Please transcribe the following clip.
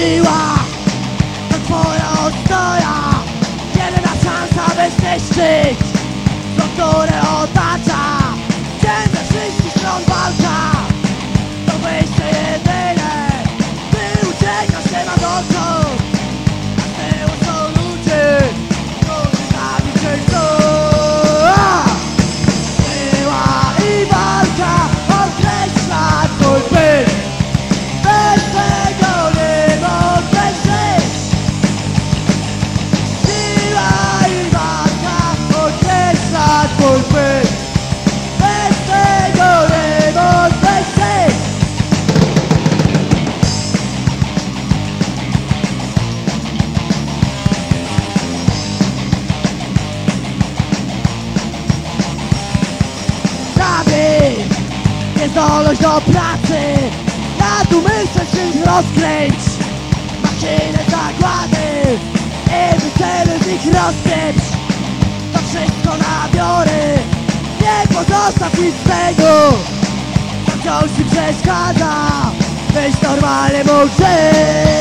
you are. Zdolność do pracy. Na dumyśle czymś rozkręć. Maszynę zakłady. I wyceluj w nich rozpieprz To wszystko nabiorę. Nie pozostaw nic swego wciąż ci przeszkadza. Byś normalnie mógł żyć